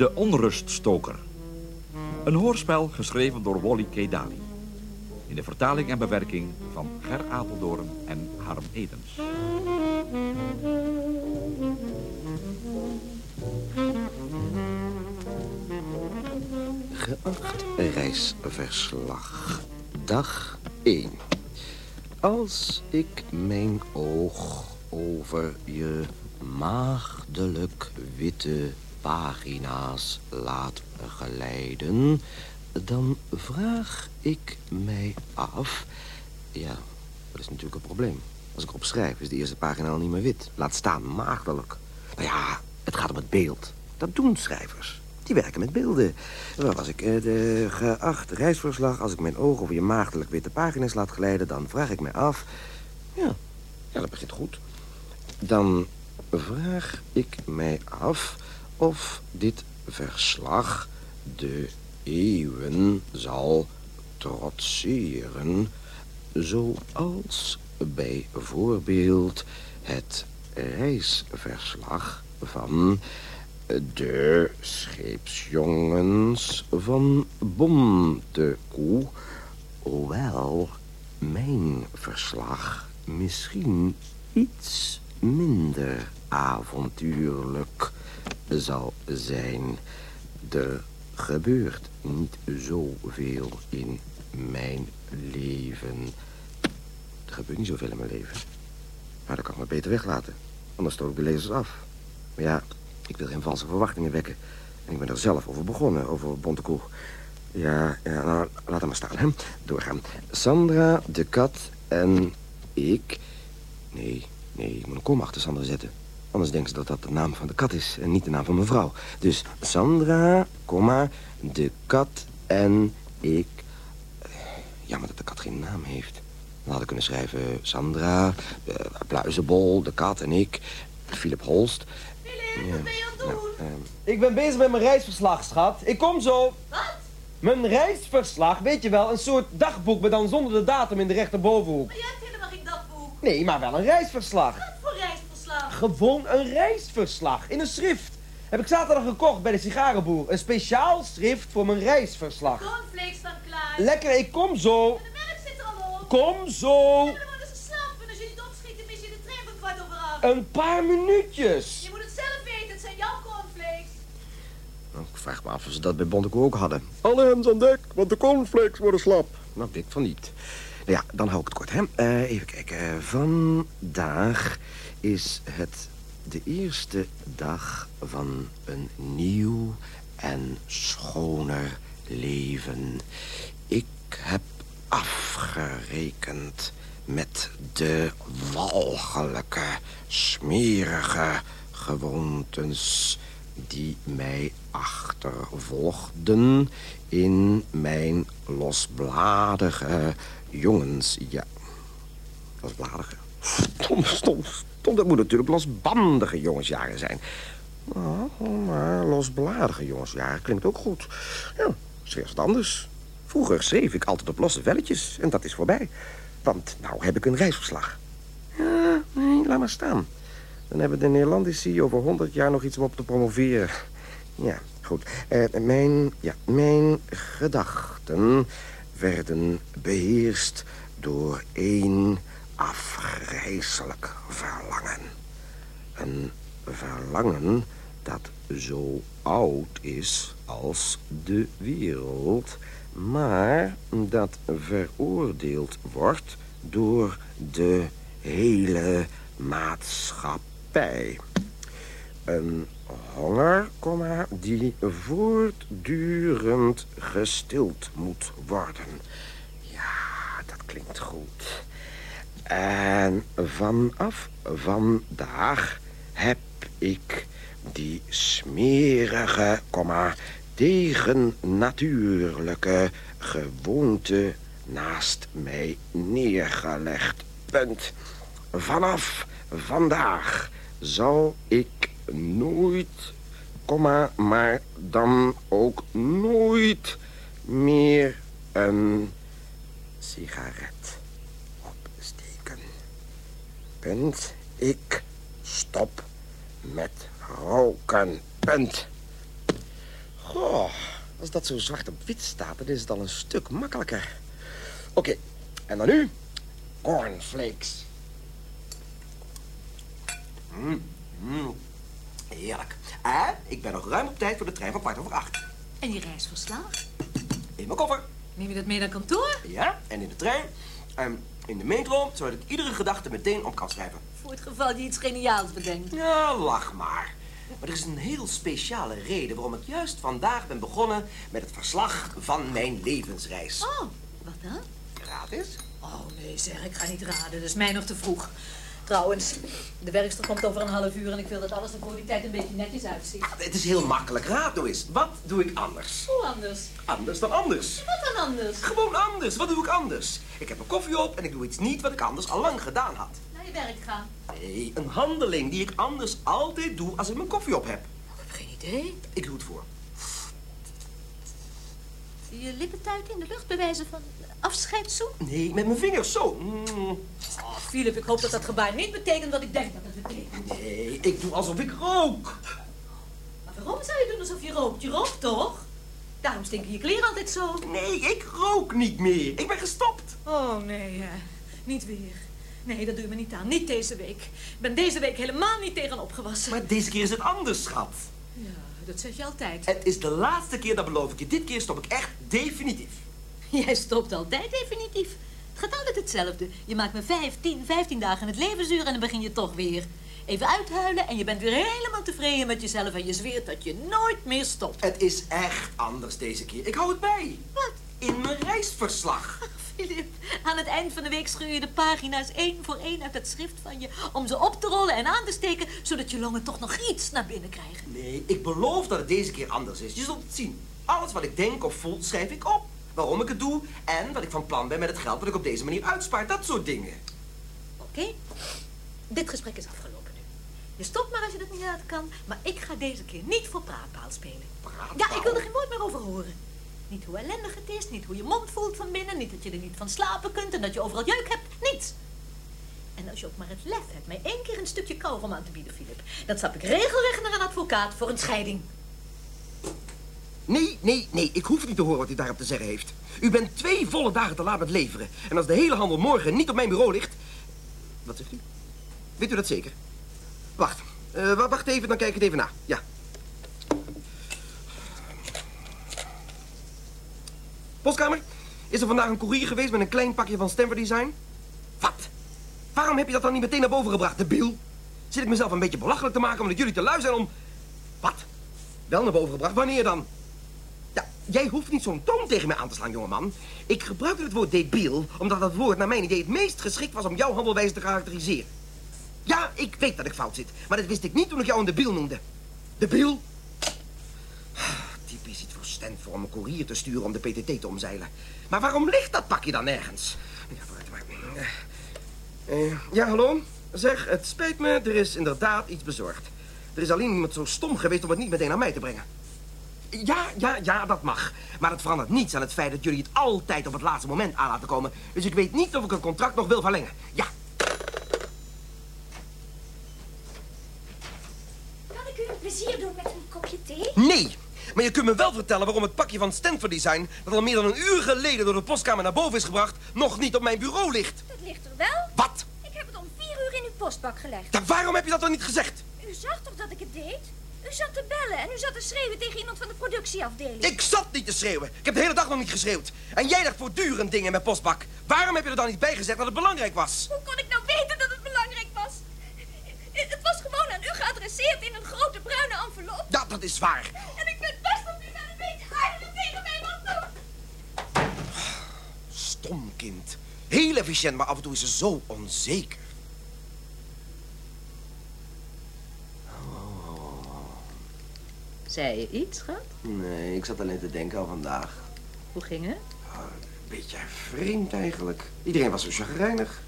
De Onruststoker. Een hoorspel geschreven door Wally K. Dali. In de vertaling en bewerking van Ger Apeldoorn en Harm Edens. Geacht reisverslag. Dag 1. Als ik mijn oog over je maagdelijk witte pagina's laat geleiden... dan vraag ik mij af... Ja, dat is natuurlijk een probleem. Als ik erop schrijf is de eerste pagina al niet meer wit. Laat staan maagdelijk. Nou ja, het gaat om het beeld. Dat doen schrijvers. Die werken met beelden. Waar was ik? Eh, de geacht reisverslag. Als ik mijn oog over je maagdelijk witte pagina's laat glijden... dan vraag ik mij af... Ja, ja dat begint goed. Dan vraag ik mij af of dit verslag de eeuwen zal trotseren... zoals bijvoorbeeld het reisverslag van de scheepsjongens van Bontekoe. Hoewel mijn verslag misschien iets minder avontuurlijk zal zijn. Er gebeurt niet zoveel in mijn leven. Er gebeurt niet zoveel in mijn leven. Maar dat kan ik maar beter weglaten. Anders stoot ik de lezers af. Maar ja, ik wil geen valse verwachtingen wekken. En ik ben er zelf over begonnen, over Bontekoe. Ja, ja, nou, laat hem maar staan, hè. Doorgaan. Sandra, de kat en ik... Nee, nee, ik moet een kom achter Sandra zetten. Anders denken ze dat dat de naam van de kat is en niet de naam van mijn vrouw. Dus Sandra, komma, de kat en ik... Jammer dat de kat geen naam heeft. Dan had ik kunnen schrijven Sandra, uh, Pluizenbol, de kat en ik... Philip Holst. Philip, wat ben je aan het doen? Nou, ehm, Ik ben bezig met mijn reisverslag, schat. Ik kom zo. Wat? Mijn reisverslag, weet je wel, een soort dagboek, maar dan zonder de datum in de rechterbovenhoek. Maar jij hebt helemaal geen dagboek. Nee, maar wel een reisverslag. Wat voor reisverslag? Gewoon een reisverslag, in een schrift. Heb ik zaterdag gekocht bij de sigarenboer. Een speciaal schrift voor mijn reisverslag. Cornflakes staan klaar. Lekker, ik kom zo. De melk zit er al op. Kom zo. Ja, maar dan worden ze slapen. Als je niet opschiet, dan mis je de trein van kwart over acht. Een paar minuutjes. Je moet het zelf weten. Het zijn jouw cornflakes. nou, ik vraag me af of ze dat bij Bontekoe ook hadden. Alle hens aan dek, want de cornflakes worden slap. Nou, ik denk van niet. Nou ja, dan hou ik het kort, hè. Eh, even kijken. Vandaag is het de eerste dag van een nieuw en schoner leven. Ik heb afgerekend met de walgelijke, smerige gewoontes die mij achtervolgden in mijn losbladige jongens... Ja, losbladige? Stom, stom. Dat moet natuurlijk losbandige jongensjaren zijn. Nou, maar losbladige jongensjaren klinkt ook goed. Ja, is wat anders. Vroeger schreef ik altijd op losse velletjes en dat is voorbij. Want nou heb ik een reisverslag. Ja, nee, laat maar staan. Dan hebben de Nederlandici over honderd jaar nog iets om op te promoveren. Ja, goed. Eh, mijn, ja, mijn gedachten werden beheerst door één afgrijselijk verlangen. Een verlangen dat zo oud is als de wereld... maar dat veroordeeld wordt door de hele maatschappij. Een honger, die voortdurend gestild moet worden. Ja, dat klinkt goed. En vanaf vandaag heb ik die smerige, komma, tegennatuurlijke gewoonte naast mij neergelegd. Punt. Vanaf vandaag zal ik nooit, komma, maar dan ook nooit meer een sigaret. Punt. Ik stop met roken. Punt. Goh, als dat zo zwart op wit staat, dan is het al een stuk makkelijker. Oké, en dan nu cornflakes. Mm, mm, heerlijk. En ik ben nog ruim op tijd voor de trein van kwart over acht. En je reisverslag? In mijn koffer. Neem je dat mee naar kantoor? Ja, en in de trein. En in de metro, zodat ik iedere gedachte meteen op kan schrijven. Voor het geval je iets geniaals bedenkt. Ja, lach maar. Maar er is een heel speciale reden waarom ik juist vandaag ben begonnen met het verslag van mijn levensreis. Oh, wat dan? Gratis? Oh nee zeg, ik ga niet raden. Dat is mij nog te vroeg. Trouwens, de werkster komt over een half uur en ik wil dat alles er voor die tijd een beetje netjes uitziet. Het is heel makkelijk. Raad nou eens. Wat doe ik anders? Hoe anders? Anders dan anders. Wat dan anders? Gewoon anders. Wat doe ik anders? Ik heb mijn koffie op en ik doe iets niet wat ik anders al lang gedaan had. Naar je werk gaan. Nee, een handeling die ik anders altijd doe als ik mijn koffie op heb. Ik heb geen idee. Ik doe het voor. Je lippen tuiten in de lucht bewijzen van afscheidszoen? Nee, met mijn vingers zo. Mm, Oh, Philip, ik hoop dat dat gebaar niet betekent wat ik denk dat het betekent. Nee, ik doe alsof ik rook. Maar waarom zou je doen alsof je rookt? Je rookt toch? Daarom stinken je kleren altijd zo. Nee, ik rook niet meer. Ik ben gestopt. Oh, nee, hè. niet weer. Nee, dat doe je me niet aan. Niet deze week. Ik ben deze week helemaal niet tegen opgewassen. Maar deze keer is het anders, schat. Ja, dat zeg je altijd. Het is de laatste keer, dat beloof ik je. Dit keer stop ik echt definitief. Jij stopt altijd definitief. Het gaat altijd hetzelfde. Je maakt me 15, 15 dagen het levensduur en dan begin je toch weer. Even uithuilen en je bent weer helemaal tevreden met jezelf en je zweert dat je nooit meer stopt. Het is echt anders deze keer. Ik hou het bij. Wat? In mijn reisverslag. Filip, aan het eind van de week scheur je de pagina's één voor één uit het schrift van je... om ze op te rollen en aan te steken, zodat je longen toch nog iets naar binnen krijgen. Nee, ik beloof dat het deze keer anders is. Je zult het zien. Alles wat ik denk of voel, schrijf ik op. Waarom ik het doe en wat ik van plan ben met het geld dat ik op deze manier uitspaar. Dat soort dingen. Oké? Dit gesprek is afgelopen nu. Je stopt maar als je dat niet laten kan, maar ik ga deze keer niet voor praatpaal spelen. Praatpaal? Ja, ik wil er geen woord meer over horen. Niet hoe ellendig het is, niet hoe je mond voelt van binnen, niet dat je er niet van slapen kunt en dat je overal jeuk hebt. Niets. En als je ook maar het lef hebt mij één keer een stukje kauwgom aan te bieden, Filip, dan stap ik regelrecht naar een advocaat voor een scheiding. Nee, nee, nee. Ik hoef niet te horen wat u daarop te zeggen heeft. U bent twee volle dagen te laat met leveren. En als de hele handel morgen niet op mijn bureau ligt... Wat zegt u? Weet u dat zeker? Wacht. Eh, wa- wacht even, dan kijk ik het even na. Ja. Postkamer, is er vandaag een koerier geweest met een klein pakje van Stanford Design? Wat? Waarom heb je dat dan niet meteen naar boven gebracht, de biel? Zit ik mezelf een beetje belachelijk te maken omdat jullie te lui zijn om... Wat? Wel naar boven gebracht, wanneer dan? Jij hoeft niet zo'n toon tegen mij aan te slaan, jongeman. Ik gebruikte het woord debiel omdat dat woord naar mijn idee het meest geschikt was om jouw handelwijze te karakteriseren. Ja, ik weet dat ik fout zit, maar dat wist ik niet toen ik jou een debiel noemde. Debiel? Typisch iets voor Stanford om een koerier te sturen om de PTT te omzeilen. Maar waarom ligt dat pakje dan nergens? Ja, vooruit maar. Eh, ja, hallo? Zeg, het spijt me, er is inderdaad iets bezorgd. Er is alleen iemand zo stom geweest om het niet meteen aan mij te brengen. Ja, ja, ja, dat mag. Maar het verandert niets aan het feit dat jullie het altijd op het laatste moment aan laten komen. Dus ik weet niet of ik het contract nog wil verlengen. Ja, Kan ik u een plezier doen met een kopje thee? nee. Maar je kunt me wel vertellen waarom het pakje van Stanford Design... dat al meer dan een uur geleden door de postkamer naar boven is gebracht... nog niet op mijn bureau ligt. Dat ligt er wel. Wat? Ik heb het om vier uur in uw postbak gelegd. Ja, waarom heb je dat dan niet gezegd? U zag toch dat ik het deed? U zat te bellen en u zat te schreeuwen tegen iemand van de productieafdeling. Ik zat niet te schreeuwen. Ik heb de hele dag nog niet geschreeuwd. En jij dacht voortdurend dingen in mijn postbak. Waarom heb je er dan niet bij gezegd dat het belangrijk was? Hoe kon ik nou weten dat het belangrijk was? Het was gewoon aan u geadresseerd in een grote bruine envelop. Ja, dat is waar. En ik vind best dat u wel een beetje harder tegen mij mag doen. Stom kind. Heel efficiënt, maar af en toe is ze zo onzeker. Zei je iets, schat? Nee, ik zat alleen te denken aan vandaag. Hoe ging het? Een beetje vreemd eigenlijk. Iedereen was zo chagrijnig.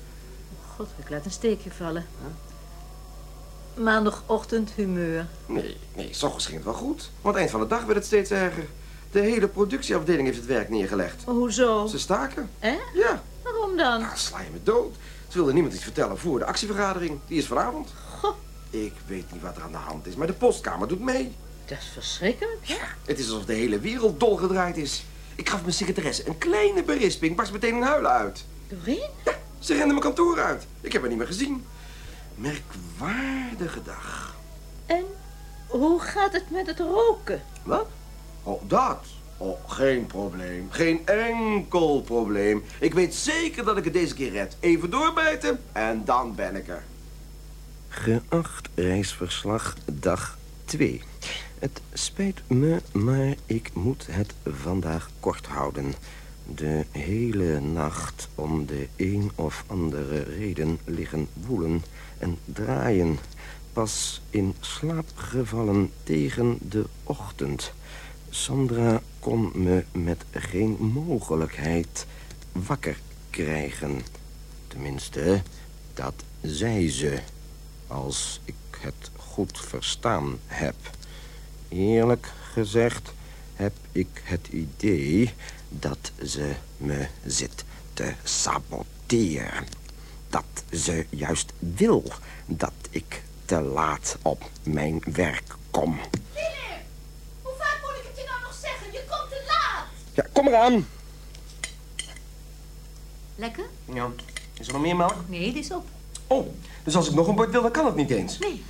God, ik laat een steekje vallen. Maandagochtend humeur. Nee, nee, s ochtends ging het wel goed. Maar aan het eind van de dag werd het steeds erger. De hele productieafdeling heeft het werk neergelegd. Oh, hoezo? Ze staken. Hè? Ja, Waarom dan? nou, sla je me dood. Ze wilden niemand iets vertellen voor de actievergadering. Die is vanavond. Goh. Ik weet niet wat er aan de hand is, maar de postkamer doet mee. Dat is verschrikkelijk. Ja, het is alsof de hele wereld dolgedraaid is. Ik gaf mijn secretaresse een kleine berisping, barst meteen een huilen uit. Doreen? Ja, ze rende mijn kantoor uit. Ik heb haar niet meer gezien. Merkwaardige dag. En hoe gaat het met het roken? Wat? Oh, dat? Oh, geen probleem. Geen enkel probleem. Ik weet zeker dat ik het deze keer red. Even doorbijten en dan ben ik er. Geacht reisverslag dag 2. Het spijt me, maar ik moet het vandaag kort houden. De hele nacht om de een of andere reden liggen woelen en draaien. Pas in slaap gevallen tegen de ochtend. Sandra kon me met geen mogelijkheid wakker krijgen. Tenminste, dat zei ze. Als ik het goed verstaan heb. Eerlijk gezegd heb ik het idee dat ze me zit te saboteren. Dat ze juist wil dat ik te laat op mijn werk kom. Willem, hoe vaak moet ik het je nou nog zeggen? Je komt te laat. Ja, kom eraan. Lekker? Ja, is er nog meer melk? Nee, die is op. Oh, dus als ik nog een bord wil, dan kan het niet eens. Nee.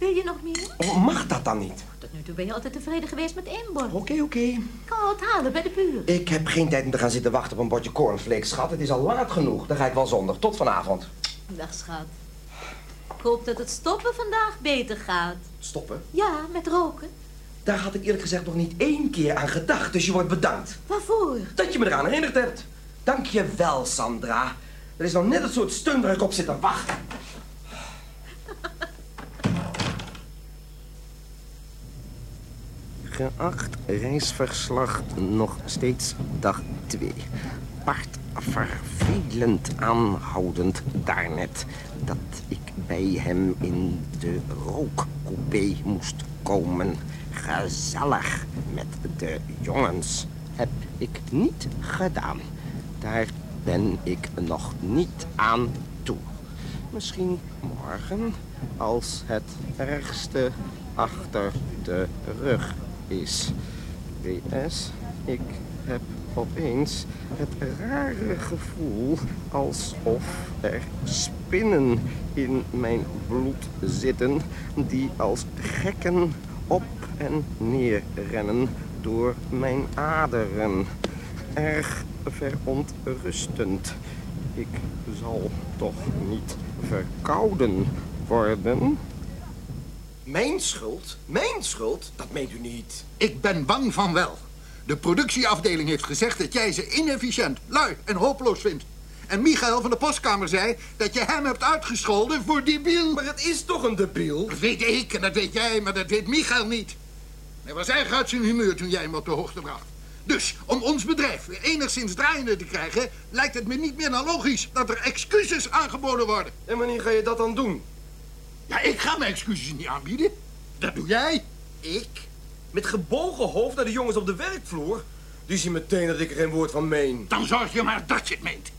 Wil je nog meer? Oh, mag dat dan niet? Tot nu toe ben je altijd tevreden geweest met één bord. Oké, oké. Ik kan het halen bij de buren. Ik heb geen tijd om te gaan zitten wachten op een bordje cornflakes, schat. Het is al laat genoeg. Dan ga ik wel zonder. Tot vanavond. Dag, schat. Ik hoop dat het stoppen vandaag beter gaat. Stoppen? Ja, met roken. Daar had ik eerlijk gezegd nog niet één keer aan gedacht. Dus je wordt bedankt. Waarvoor? Dat je me eraan herinnerd hebt. Dank je wel, Sandra. Er is nog net het soort steun waar ik op zit te wachten. Geacht reisverslag nog steeds dag 2. Part vervelend aanhoudend daarnet dat ik bij hem in de rookcoupé moest komen. Gezellig met de jongens heb ik niet gedaan. Daar ben ik nog niet aan toe. Misschien morgen, als het ergste achter de rug is. Ik heb opeens het rare gevoel alsof er spinnen in mijn bloed zitten... die als gekken op en neer rennen door mijn aderen. Erg verontrustend. Ik zal toch niet verkouden worden? Mijn schuld? Mijn schuld? Dat meent u niet. Ik ben bang van wel. De productieafdeling heeft gezegd dat jij ze inefficiënt, lui en hopeloos vindt. En Michael van de postkamer zei dat je hem hebt uitgescholden voor debiel. Maar het is toch een debiel? Dat weet ik en dat weet jij, maar dat weet Michael niet. Hij was erg uit zijn humeur toen jij hem op de hoogte bracht. Dus om ons bedrijf weer enigszins draaiende te krijgen... lijkt het me niet meer dan logisch dat er excuses aangeboden worden. En wanneer ga je dat dan doen? Ja, ik ga mijn excuses niet aanbieden. Dat doe jij. Ik? Met gebogen hoofd naar de jongens op de werkvloer? Die zien meteen dat ik er geen woord van meen. Dan zorg je maar dat je het meent.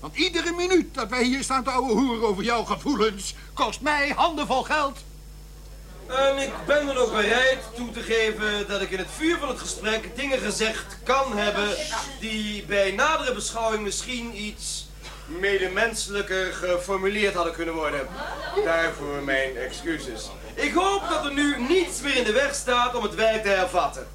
Want iedere minuut dat wij hier staan te ouwe hoeren over jouw gevoelens... kost mij handenvol geld. En ik ben dan ook bereid toe te geven dat ik in het vuur van het gesprek dingen gezegd kan hebben... die bij nadere beschouwing misschien iets medemenselijker geformuleerd hadden kunnen worden. Daarvoor mijn excuses. Ik hoop dat er nu niets meer in de weg staat om het werk te hervatten.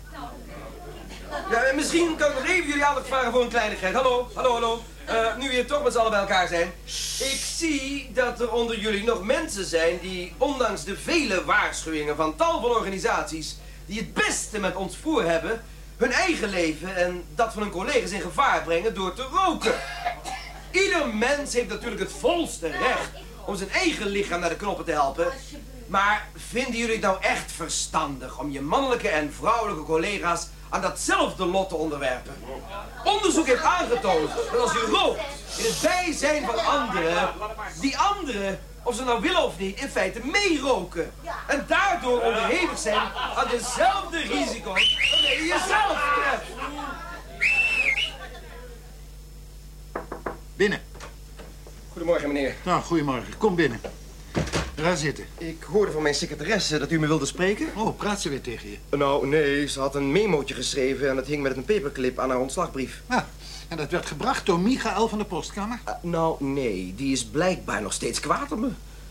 Ja, en misschien kan ik nog even jullie aandacht vragen voor een kleinigheid. Hallo, hallo, hallo. Eh, nu we toch met z'n allen bij elkaar zijn. Ik zie dat er onder jullie nog mensen zijn die, ondanks de vele waarschuwingen van tal van organisaties die het beste met ons voor hebben, hun eigen leven en dat van hun collega's in gevaar brengen door te roken. Ieder mens heeft natuurlijk het volste recht om zijn eigen lichaam naar de knoppen te helpen. Maar vinden jullie het nou echt verstandig om je mannelijke en vrouwelijke collega's aan datzelfde lot te onderwerpen? Onderzoek heeft aangetoond dat als je rookt in het bijzijn van anderen, die anderen, of ze nou willen of niet, in feite meeroken. En daardoor onderhevig zijn aan dezelfde risico's waarmee je jezelf treft. Binnen. Goedemorgen, meneer. Nou, goedemorgen. Kom binnen. Ga zitten. Ik hoorde van mijn secretaresse dat u me wilde spreken. Oh, praat ze weer tegen je. Nou, nee, ze had een memootje geschreven en dat hing met een paperclip aan haar ontslagbrief. Ah, en dat werd gebracht door Michael van de postkamer? Ah, nou, nee, die is blijkbaar nog steeds kwaad op me.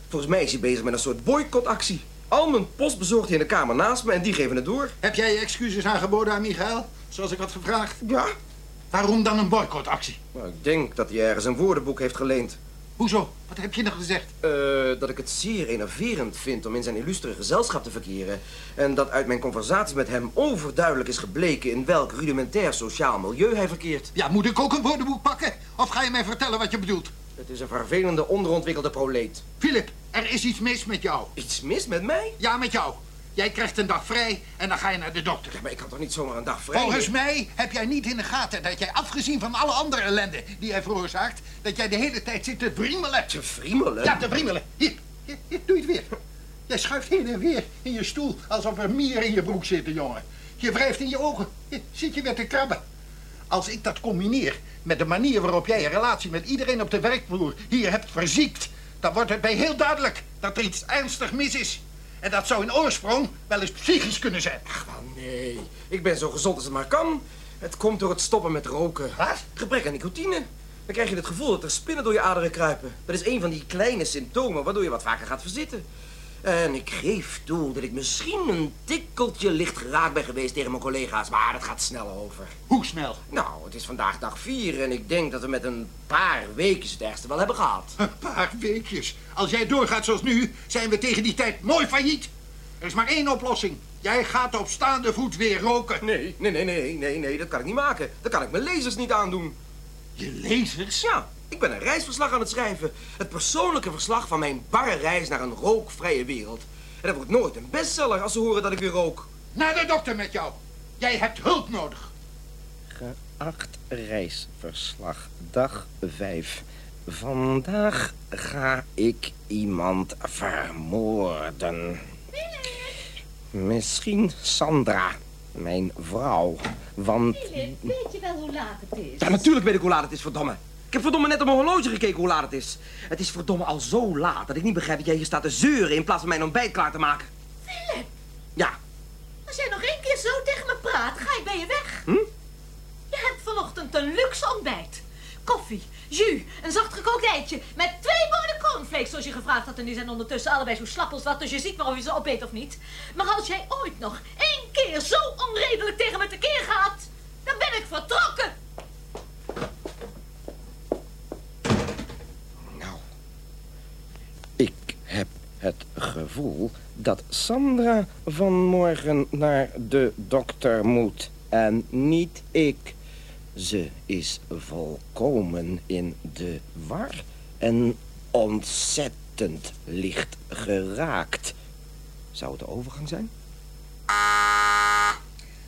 Volgens mij is hij bezig met een soort boycottactie. Al mijn post bezorgt hij in de kamer naast me en die geven het door. Heb jij je excuses aangeboden aan Michael? Zoals ik had gevraagd. Ja, Waarom dan een boycottactie? nou, ik denk dat hij ergens een woordenboek heeft geleend. Hoezo? Wat heb je nog gezegd? Eh, dat ik het zeer enerverend vind om in zijn illustere gezelschap te verkeren. En dat uit mijn conversaties met hem overduidelijk is gebleken in welk rudimentair sociaal milieu hij verkeert. Ja, moet ik ook een woordenboek pakken? Of ga je mij vertellen wat je bedoelt? Het is een vervelende, onderontwikkelde proleet. Philip, er is iets mis met jou. Iets mis met mij? Ja, met jou. Jij krijgt een dag vrij en dan ga je naar de dokter. Ja, maar ik kan toch niet zomaar een dag vrij Volgens mij heb jij niet in de gaten dat jij, afgezien van alle andere ellende die jij veroorzaakt, dat jij de hele tijd zit te briemelen. Te friemelen? Ja, te briemelen. Hier, hier, hier, doe je het weer. Jij schuift heen en weer in je stoel alsof er mieren in je broek zitten, jongen. Je wrijft in je ogen. Hier, zit je weer te krabben. Als ik dat combineer met de manier waarop jij een relatie met iedereen op de werkvloer hier hebt verziekt, dan wordt het mij heel duidelijk dat er iets ernstig mis is. En dat zou in oorsprong wel eens psychisch kunnen zijn. Ach, wel nee. Ik ben zo gezond als het maar kan. Het komt door het stoppen met roken. Wat? Gebrek aan nicotine. Dan krijg je het gevoel dat er spinnen door je aderen kruipen. Dat is een van die kleine symptomen waardoor je wat vaker gaat verzitten. En ik geef toe dat ik misschien een tikkeltje licht geraakt ben geweest tegen mijn collega's, maar dat gaat snel over. Hoe snel? Nou, het is vandaag dag vier en ik denk dat we met een paar weken het ergste wel hebben gehad. Een paar weekjes. Als jij doorgaat zoals nu, zijn we tegen die tijd mooi failliet. Er is maar één oplossing. Jij gaat op staande voet weer roken. Nee, nee, nee, nee, nee, nee, dat kan ik niet maken. Dat kan ik mijn lezers niet aandoen. Je lezers? Ja, ik ben een reisverslag aan het schrijven. Het persoonlijke verslag van mijn barre reis naar een rookvrije wereld. En dat wordt nooit een bestseller als ze horen dat ik weer rook. Naar de dokter met jou. Jij hebt hulp nodig. Geacht reisverslag, dag 5. Vandaag ga ik iemand vermoorden. Misschien Sandra, mijn vrouw. Want Philip, weet je wel hoe laat het is? Ja, natuurlijk weet ik hoe laat het is, verdomme. Ik heb verdomme net op mijn horloge gekeken hoe laat het is. Het is verdomme al zo laat dat ik niet begrijp dat jij hier staat te zeuren in plaats van mijn ontbijt klaar te maken. Philip, Ja, als jij nog één keer zo tegen me praat, ga ik bij je weg. Hm? Je hebt vanochtend een luxe ontbijt. Koffie, jus, een zacht gekookt eitje met twee borden cornflakes zoals je gevraagd had. En die zijn ondertussen allebei zo slap als wat, dus je ziet maar of je ze opeet of niet. Maar als jij ooit nog één keer zo onredelijk tegen me tekeer gaat, dan ben ik vertrokken. Nou, ik heb het gevoel dat Sandra vanmorgen naar de dokter moet en niet ik. Ze is volkomen in de war en ontzettend licht geraakt. Zou het de overgang zijn?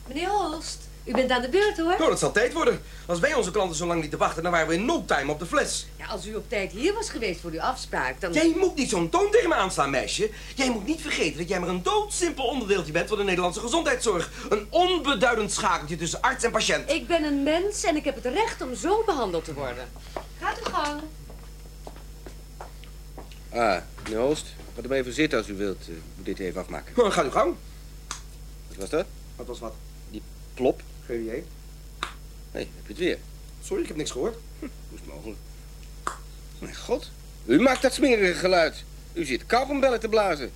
Meneer Holst, u bent aan de beurt hoor. nou, dat zal tijd worden. Als wij onze klanten zo lang niet te wachten, dan waren we in no time op de fles. Ja, als u op tijd hier was geweest voor uw afspraak, dan... Jij moet niet zo'n toon tegen me aanslaan, meisje. Jij moet niet vergeten dat jij maar een doodsimpel onderdeeltje bent van de Nederlandse gezondheidszorg. Een onbeduidend schakeltje tussen arts en patiënt. Ik ben een mens en ik heb het recht om zo behandeld te worden. Gaat uw gang. Ah, meneer Holst, gaat er maar even zitten als u wilt. Uh, moet dit even afmaken. Nou, ga uw gang. Wat was dat? Wat was wat? Die plop? Idee. Nee, heb je het weer? Sorry, ik heb niks gehoord. Hoe is het mogelijk? Mijn god, u maakt dat smerige geluid. U zit karpenbellen te blazen.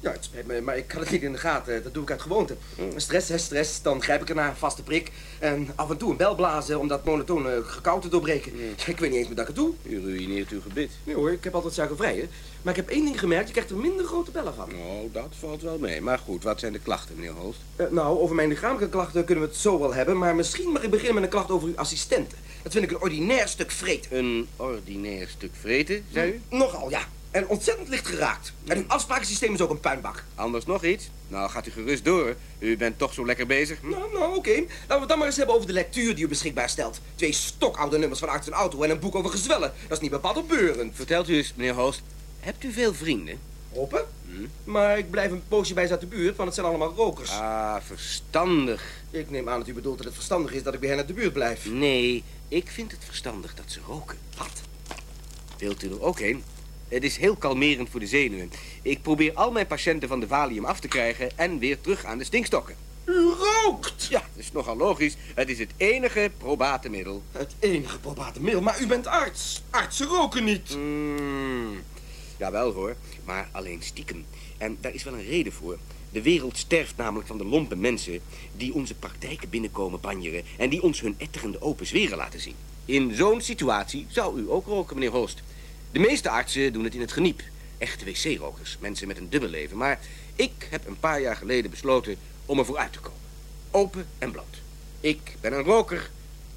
Ja, het spijt me, maar ik had het niet in de gaten. Dat doe ik uit gewoonte. Stress, hè, stress. Dan grijp ik ernaar, vaste prik. En af en toe een bel blazen om dat monotone gekauw te doorbreken. Ik weet niet eens meer dat ik het doe. U ruïneert uw gebit. Nee hoor, ik heb altijd suikervrij, hè. Maar ik heb één ding gemerkt, je krijgt er minder grote bellen van. Nou, dat valt wel mee. Maar goed, wat zijn de klachten, meneer Holst? Eh, nou, over mijn lichamelijke klachten kunnen we het zo wel hebben. Maar misschien mag ik beginnen met een klacht over uw assistente. Dat vind ik een ordinair stuk vreet. Een ordinair stuk vreten, zei u? Nogal, ja. En ontzettend licht geraakt. En uw afsprakensysteem is ook een puinbak. Anders nog iets? Nou, gaat u gerust door. U bent toch zo lekker bezig. Hm? Nou, nou, oké. Laten we het dan maar eens hebben over de lectuur die u beschikbaar stelt. Twee stokoude nummers van arts en auto en een boek over gezwellen. Dat is niet bepaald opbeurend. Vertelt u eens, meneer Holst, hebt u veel vrienden? Hoppen? Maar ik blijf een poosje bij ze uit de buurt, want het zijn allemaal rokers. Ah, verstandig. Ik neem aan dat u bedoelt dat het verstandig is dat ik bij hen uit de buurt blijf. Nee, ik vind het verstandig dat ze roken. Wat? Wilt u er ook een? Het is heel kalmerend voor de zenuwen. Ik probeer al mijn patiënten van de valium af te krijgen en weer terug aan de stinkstokken. U rookt! Ja, dat is nogal logisch. Het is het enige probate middel. Het enige probate middel, maar u bent arts. Artsen roken niet. Mm, jawel hoor, maar alleen stiekem. En daar is wel een reden voor. De wereld sterft namelijk van de lompe mensen die onze praktijken binnenkomen banjeren en die ons hun etterende open zweren laten zien. In zo'n situatie zou u ook roken, meneer Holst. De meeste artsen doen het in het geniep. Echte wc-rokers, mensen met een dubbel leven. Maar ik heb een paar jaar geleden besloten om ervoor uit te komen. Open en bloot. Ik ben een roker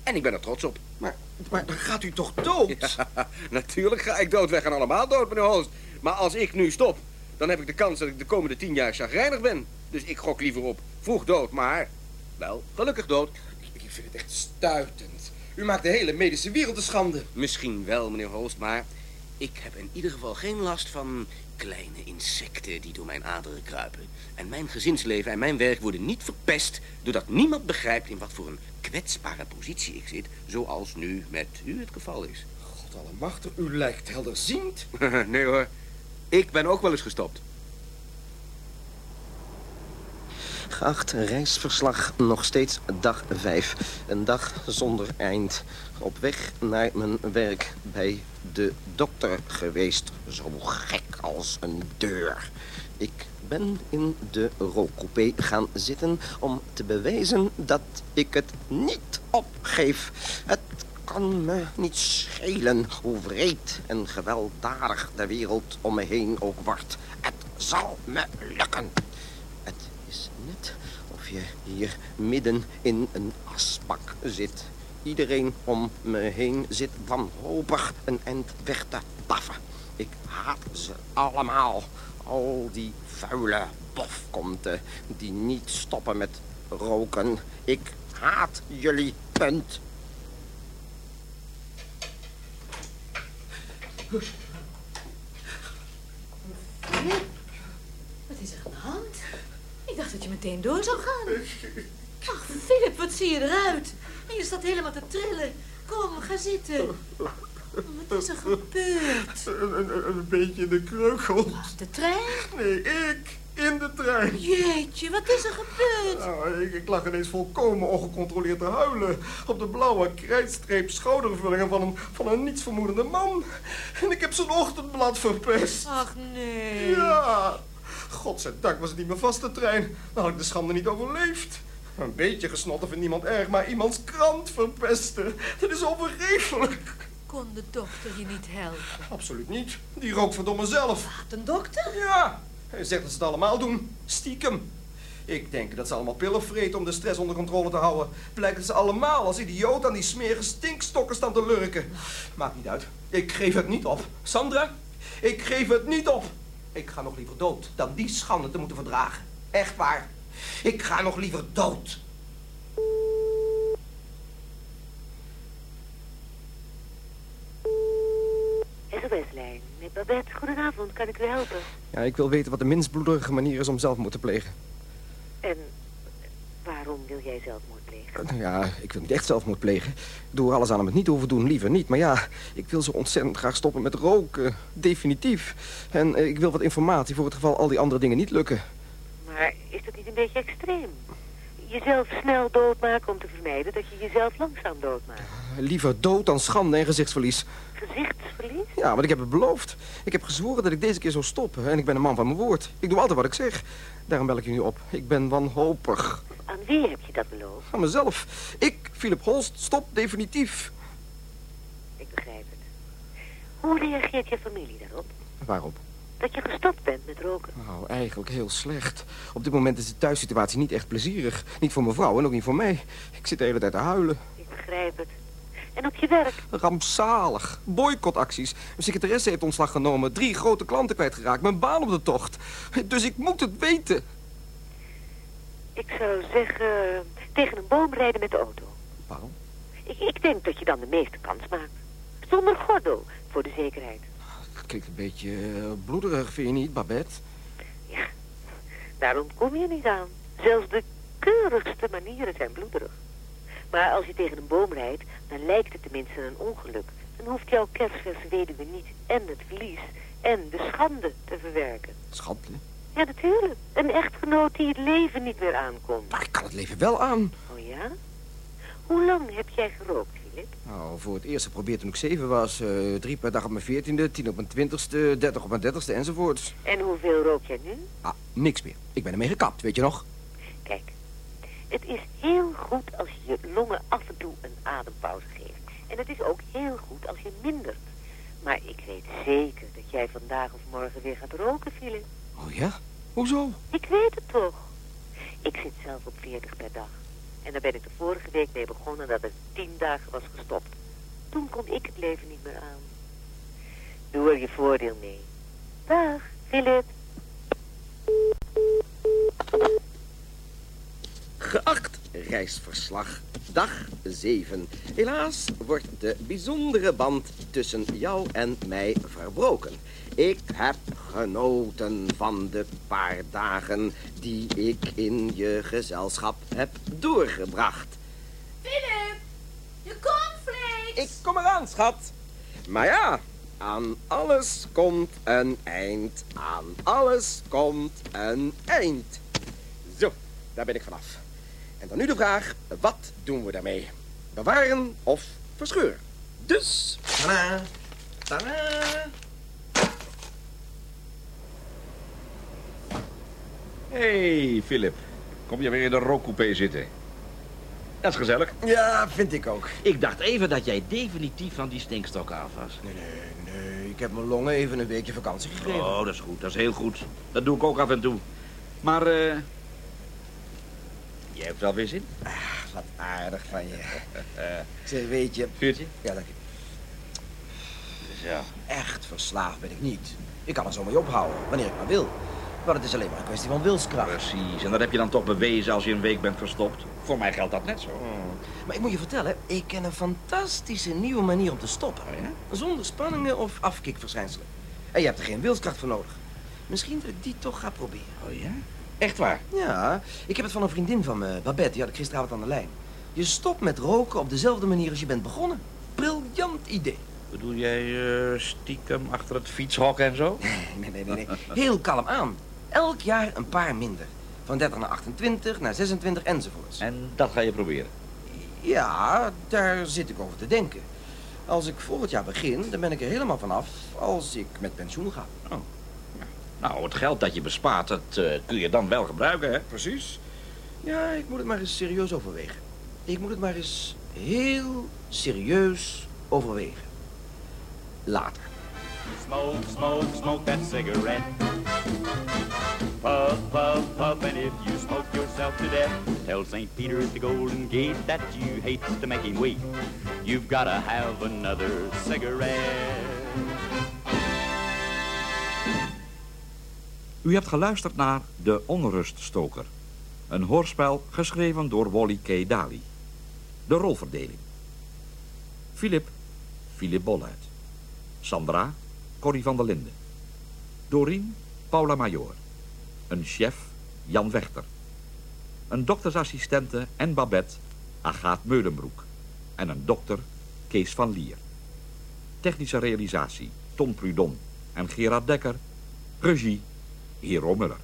en ik ben er trots op. Maar, maar dan gaat u toch dood? Ja, natuurlijk ga ik dood. Wij gaan allemaal dood, meneer Holst. Maar als ik nu stop, dan heb ik de kans dat ik de komende tien jaar chagrijnig ben. Dus ik gok liever op vroeg dood, maar wel gelukkig dood. Ik vind het echt stuitend. U maakt de hele medische wereld te schande. Misschien wel, meneer Holst, maar ik heb in ieder geval geen last van kleine insecten die door mijn aderen kruipen. En mijn gezinsleven en mijn werk worden niet verpest... doordat niemand begrijpt in wat voor een kwetsbare positie ik zit... zoals nu met u het geval is. God allemachtig, u lijkt helderziend. nee hoor, ik ben ook wel eens gestopt. Geacht reisverslag, nog steeds dag vijf. Een dag zonder eind. Op weg naar mijn werk bij de dokter geweest. Zo gek als een deur. Ik ben in de rookcoupé gaan zitten om te bewijzen dat ik het niet opgeef. Het kan me niet schelen hoe wreed en gewelddadig de wereld om me heen ook wordt. Het zal me lukken. Is net of je hier midden in een asbak zit. Iedereen om me heen zit wanhopig een eind weg te paffen. Ik haat ze allemaal. Al die vuile bofkomten die niet stoppen met roken. Ik haat jullie, punt wat is er aan de hand? Ik dacht dat je meteen door zou gaan. Ach, Philip, wat zie je eruit? En je staat helemaal te trillen. Kom, ga zitten. Wat is er gebeurd? Een, een, een beetje in de kreukels. De trein? Nee, ik. In de trein. Jeetje, wat is er gebeurd? Nou, ik, ik lag ineens volkomen ongecontroleerd te huilen. Op de blauwe krijtstreep schoudervullingen van een, van een nietsvermoedende man. En ik heb zijn ochtendblad verpest. Ach, nee. Ja. Godzijdank was het niet mijn vaste trein. Dan had ik de schande niet overleefd. Een beetje gesnotten vindt niemand erg, maar iemands krant verpesten. Dat is onvergeeflijk. Kon de dokter je niet helpen? Absoluut niet. Die rook verdomme zelf. Wat, een dokter? Ja, hij zegt dat ze het allemaal doen. Stiekem. Ik denk dat ze allemaal pillen vreten om de stress onder controle te houden. Blijkt dat ze allemaal als idioot aan die smerige stinkstokken staan te lurken. Maakt niet uit. Ik geef het niet op. Sandra, ik geef het niet op. Ik ga nog liever dood dan die schande te moeten verdragen. Echt waar. Ik ga nog liever dood. SOS-lijn. Met Babette, goedenavond. Kan ik u helpen? Ja, ik wil weten wat de minst bloederige manier is om zelfmoord te plegen. En waarom wil jij zelfmoord plegen? Nou ja, ik wil niet echt zelfmoord plegen. Ik doe er alles aan om het niet te hoeven doen, liever niet. Maar ja, ik wil zo ontzettend graag stoppen met roken. Definitief. En eh, ik wil wat informatie voor het geval al die andere dingen niet lukken. Maar is dat niet een beetje extreem? Jezelf snel doodmaken om te vermijden dat je jezelf langzaam doodmaakt. Liever dood dan schande en gezichtsverlies. Gezichtsverlies? Ja, want ik heb het beloofd. Ik heb gezworen dat ik deze keer zou stoppen. En ik ben een man van mijn woord. Ik doe altijd wat ik zeg. Daarom bel ik je nu op. Ik ben wanhopig. Aan wie heb je dat beloofd? Aan mezelf. Ik, Philip Holst, stop definitief. Ik begrijp het. Hoe reageert je familie daarop? Waarop? Dat je gestopt bent met roken. Nou, eigenlijk heel slecht. Op dit moment is de thuissituatie niet echt plezierig. Niet voor mevrouw en ook niet voor mij. Ik zit de hele tijd te huilen. Ik begrijp het. En op je werk? Rampzalig. Boycottacties. Mijn secretaresse heeft ontslag genomen. Drie grote klanten kwijtgeraakt. Mijn baan op de tocht. Dus ik moet het weten. Ik zou zeggen, tegen een boom rijden met de auto. Waarom? Ik, ik denk dat je dan de meeste kans maakt. Zonder gordel, voor de zekerheid. Dat klinkt een beetje eh, bloederig, vind je niet, Babette? Ja, daar ontkom je niet aan. Zelfs de keurigste manieren zijn bloederig. Maar als je tegen een boom rijdt, dan lijkt het tenminste een ongeluk. Dan hoeft jouw kerstverse weduwe niet en het verlies En de schande te verwerken. Schande? Ja, natuurlijk. Een echtgenoot die het leven niet meer aankomt. Maar ik kan het leven wel aan. Oh ja? Hoe lang heb jij gerookt, Philip? Nou, voor het eerst geprobeerd toen ik zeven was. eh, drie per dag op mijn veertiende, tien op mijn twintigste, dertig op mijn dertigste enzovoorts. En hoeveel rook jij nu? Ah, niks meer. Ik ben ermee gekapt, weet je nog? Het is heel goed als je je longen af en toe een adempauze geeft. En het is ook heel goed als je mindert. Maar ik weet zeker dat jij vandaag of morgen weer gaat roken, Philip. Oh ja? Hoezo? Ik weet het toch. Ik zit zelf op 40 per dag. En daar ben ik de vorige week mee begonnen dat ik 10 dagen was gestopt. Toen kon ik het leven niet meer aan. Doe er je voordeel mee. Dag, Philip. Geacht reisverslag, dag 7. Helaas wordt de bijzondere band tussen jou en mij verbroken. Ik heb genoten van de paar dagen die ik in je gezelschap heb doorgebracht. Philip, je cornflakes! Ik kom eraan, schat. Maar ja, aan alles komt een eind. Aan alles komt een eind. Zo, daar ben ik vanaf. En dan nu de vraag, wat doen we daarmee? Bewaren of verscheuren? Dus... Tadaa. Tadaa. hey, Philip. Kom je weer in de rookcoupé zitten? Dat is gezellig. Ja, vind ik ook. Ik dacht even dat jij definitief van die stinkstok af was. Nee, nee, nee. Ik heb mijn longen even een weekje vakantie gegeven. Oh, dat is goed. Dat is heel goed. Dat doe ik ook af en toe. Maar, eh... je hebt wel weer zin. Wat aardig van je. Zeg, weet je... Vuurtje? Ja, dank je. Zo. Echt verslaafd ben ik niet. Ik kan er zo mee ophouden, wanneer ik maar wil. Maar het is alleen maar een kwestie van wilskracht. Precies. En dat heb je dan toch bewezen als je een week bent verstopt. Voor mij geldt dat net zo. Maar ik moet je vertellen, ik ken een fantastische nieuwe manier om te stoppen. Oh ja? Zonder spanningen of afkikverschijnselen. En je hebt er geen wilskracht voor nodig. Misschien dat ik die toch ga proberen. Oh ja? Echt waar? Ja, ik heb het van een vriendin van me, Babette. Die had ik gisteravond aan de lijn. Je stopt met roken op dezelfde manier als je bent begonnen. Briljant idee. Bedoel jij eh, stiekem achter het fietshok en zo? Nee, nee, nee, nee. Heel kalm aan. Elk jaar een paar minder. Van 30 naar 28, naar 26 enzovoorts. En dat ga je proberen. Ja, daar zit ik over te denken. Als ik volgend jaar begin, dan ben ik er helemaal vanaf als ik met pensioen ga. Nou, het geld dat je bespaart, dat eh, kun je dan wel gebruiken, hè? Precies. Ja, ik moet het maar eens serieus overwegen. Ik moet het maar eens heel serieus overwegen. Later. Smoke, smoke, smoke that cigarette. Puff, puff, puff, and if you smoke yourself to death, tell St. Peter at the Golden Gate that you hate to make him wait. You've gotta have another cigarette. U hebt geluisterd naar De Onruststoker. Een hoorspel geschreven door Wally K. Daly. De rolverdeling. Philip, Philip Bolluit. Sandra, Corrie van der Linden. Dorien, Paula Major. Een chef, Jan Wechter. Een doktersassistente en Babette, Agaat Meulenbroek. En een dokter, Kees van Lier. Technische realisatie, Tom Prudon en Gerard Dekker. Regie, hier Rommeler.